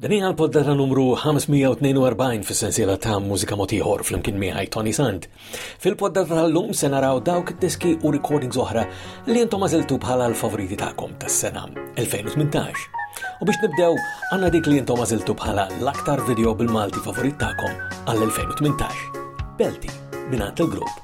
Din hija l-poddata numru 542 fis-sensiela ta' Mużika Mod Ieħor flimkien miegħi Tony Sant. Fil-poddata tal-lum se naraw dawk id-diski u recordings oħra li intom għażiltu bħala l-favoriti tagħkom tas-sena 2018. U biex nibdew għandna dik li intom għażiltu bħala l-aktar video bil-Malti favorit tagħkom għall-2018. Belti, binat il-grupp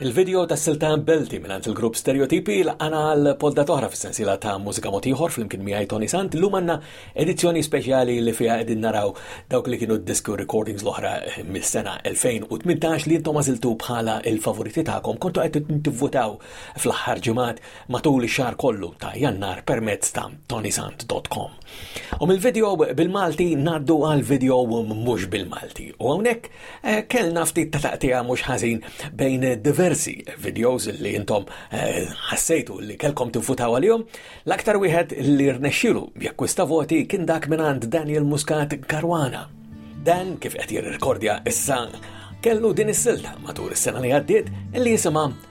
Il-video tas-silta Belti mingħand il-grupp Stereotipi laqana għal podda toħra fis-sensiela ta' Mużika Mod Ieħor flimkien miegħi Tony Sant. Illum għandna edizzjoni speċjali li fiha qegħdin naraw dawk li kienu d-diski u recordings l-oħra mis-sena 2018 li intom għażiltu bħala l-favoriti tagħkom. Kontu qed tivvutaw fl-aħħar ġimgħat matul ix-xahar kollu ta' Jannar permezz ta' tonysant.com. U mill-video bil-Malti ngħaddu għal video mhux bil-Malti. U hawnhekk Eh, kellna ftit ta' taqtija mhux ħażin bejn diversi videos li intom eh, ħassejtu li kelkom tifutaw għalihom. L-aktar wieħed li rnexxilu jakkwista voti kien dak minn għand Daniel Muscat Garwana. Dan kif qed jirrekordja issa kellu din is-silta matul is-sena li għaddiet li jisimha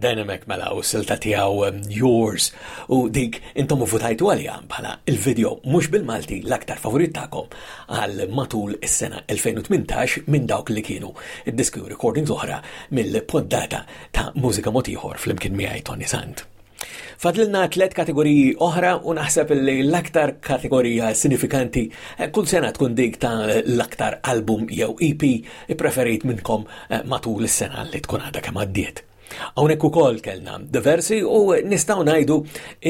Dynamic mela u silta tiegħu um, yours u dik intom u votajtu għalija bħala il-video mhux bil-Malti l-aktar favorit tagħkom għal matul is-sena 2018 minn dawk li kienu id-diski u recordings oħra mill-poddata ta' mużika motiħor fl-imkien miegħi Tony Sant. Fadlilna tlet kategoriji oħra u naħseb li l-aktar kategorija sinifikanti eh, kull sena tkun dik ta' l-aktar album jew EP ippreferit minnkom matul is-sena li tkun għadha kemm għaddiet. Hawnhekk ukoll kellna diversi u nistgħu ngħidu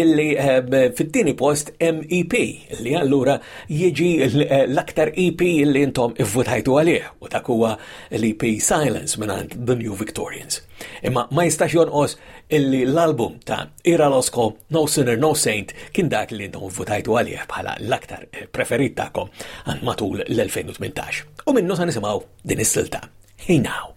illi eh, fit-tieni post MEP li allura jiġi eh, l-aktar EP li intom ivvutajtu għalih u dak huwa l-EP Silence minn The New Victorians. Imma ma jistax jonqos illi l-album ta' Ira Losko No Sinner No Saint kien dak li intom votajtu għalih bħala l-aktar eh, preferit tagħkom għal matul l-2018. U minnu sa nisimgħu din is-silta. Hey now.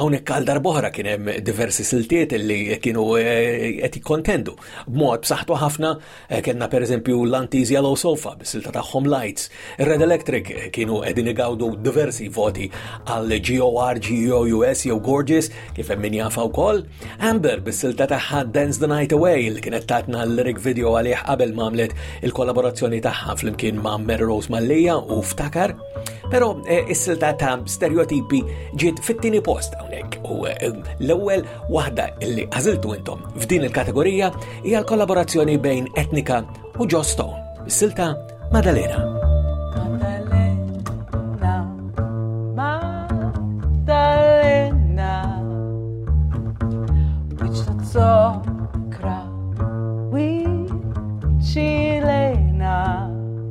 Hawnhekk għal darb'oħra kien hemm diversi siltiet li kienu eh, qed jikkontendu. B'mod b'saħħtu ħafna eh, kellna pereżempju l-Antis Yellow Sofa bis-silta tagħhom Lights. Red Electric eh, kienu qegħdin igawdu diversi voti għal GOR, GOUS jew Gorgeous kif hemm min jafa wkoll. Amber bis-silta tagħha Dance the Night Away li kienet tatna l-lyric video għalih qabel mamlet il-kollaborazzjoni tagħha flimkien ma' Mary Rose Mallija u ftakar Pero eh, is-silta ta' stereotipi ġiet fit-tieni post hawnhekk u eh, l-ewwel waħda li għażiltu intom f'din il-kategorija hija l-kollaborazzjoni bejn Etnika u Joe Stone, is-silta Madalena.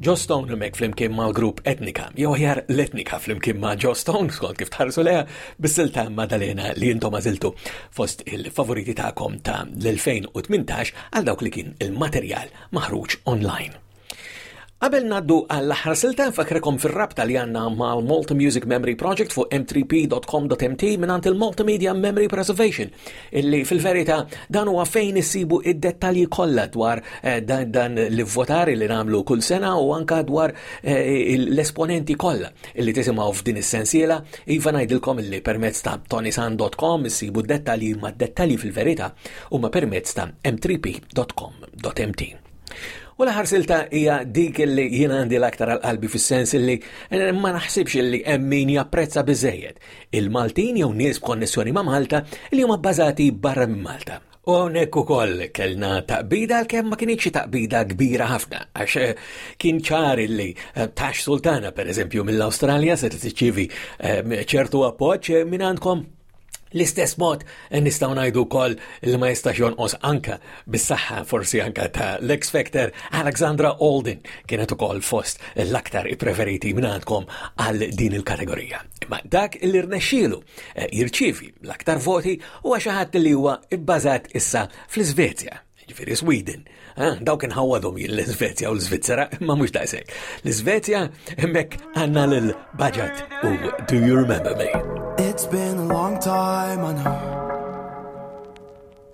Joss Stone hemmhekk flimkien mal-grupp Etnika, jew aħjar l-Etnika flimkien ma' Joss Stone skont kif tħarsu leha bis-silta Madalena li intom għażiltu fost il-favoriti tagħkom ta' l-2018 għal dawk li kien il-materjal maħruġ online. Qabel naddu għall-aħħar silta fakrakom fir-rabta li għandna mal-Malta Music Memory Project fuq m3p.com.mt mingħand il-Malta Media Memory Preservation illi fil-verità dan huwa fejn issibu id-dettalji kollha dwar eh, dan l-votar li nagħmlu kull sena u anka dwar eh, l-esponenti kollha illi tisimgħu f'din is-sensiela iva ngħidilkom illi permezz ta' tonisan.com issibu d-dettalji ma' dettalji fil-verità huma permezz ta' m3p.com.mt. U l-ħar silta hija dik li jien għandi l-aktar għal-qalbi fis-sens li eh, ma naħsibx li hemm min japprezza biżejjed. il-Maltin jew nies b'konnessjoni ma' Malta li huma bbażati barra minn Malta. U hawnhekk ukoll kellna taqbida għalkemm ma kinitx taqbida kbira ħafna għax eh, kien ċar illi eh, Tax Sultana pereżempju mill-Awstralja se tiċċivi eh, ċertu appoġġ minn għandkom L-istess mod nistgħu ngħidu wkoll li ma jistax jonqos anka bis-saħħa forsi anka ta' l-X Factor Alexandra Alden kienet ukoll fost l-aktar ippreferiti minn għandkom għal din il-kategorija. Imma dak li rnexxielu eh, jirċievi l-aktar voti huwa xi ħadd li huwa bbażat issa fl-Iżvezja, ġifieri Sweden. Eh, dawk inħawadhom jien l-Iżvezja u l-Iżvizzera, imma mhux daqshekk. L-Iżvezja hemmhekk għandna lil Budget u Do You Remember Me. It's been a long time, I know.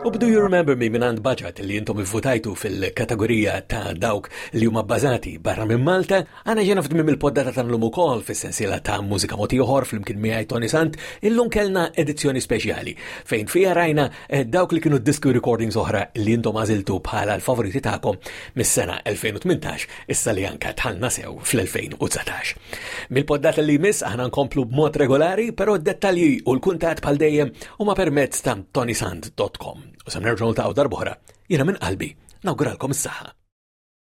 U b'Do You Remember Me minn għand Baġat li intom ivvutajtu fil-kategorija ta' dawk li huma bbażati barra minn Malta, għana ġena f'dmim il-poddata ta' l-lum ukoll fis-sensiela ta' mużika moti oħor fl-imkien miegħi Tony Sant, illum kellna edizzjoni speċjali fejn fija rajna eh, dawk li kienu diski recordings oħra li intom għażiltu bħala l-favoriti tagħkom mis-sena 2018 issa li anka tħallna sew fl-2019. Mill-poddata li jmiss aħna nkomplu b'mod regolari, però d-dettalji u l-kuntat bħal dejjem huma permezz ta' tonisand.com. U sa nerġgħu ta' darbohra, jiena minn qalbi, nawguralkom is-saħħa.